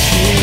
see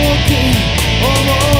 さらに遠く思う